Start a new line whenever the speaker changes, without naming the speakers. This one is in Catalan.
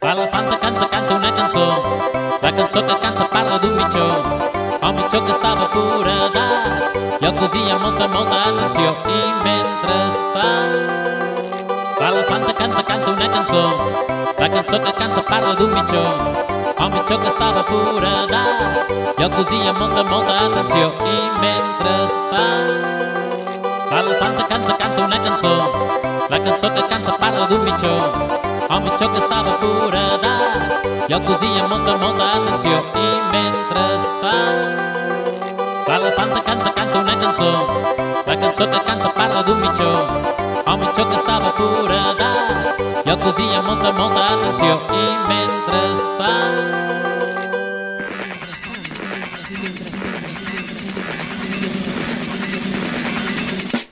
Fa la panta, canta, canta una cançó. La cançó que canta parla d'un mitjó. El mitjó que estava foradat i el cosia molta, molta atenció. I mentrestant... Fa la panta, canta, canta una cançó. La cançó que canta parla d'un mitjó. El mitjó que estava foradat i el cosia molta, molta atenció. I mentrestant... Fa la panta, canta, canta una cançó. La cançó que canta parla d'un mitjó. El mitjó que estava foradat i el cosí amb molta, molta atenció. I mentrestant, la elefanta canta, canta una cançó. La cançó que canta parla d'un mitjó. El mitjó que estava foradat i el cosí amb molta, molta atenció. I mentrestant,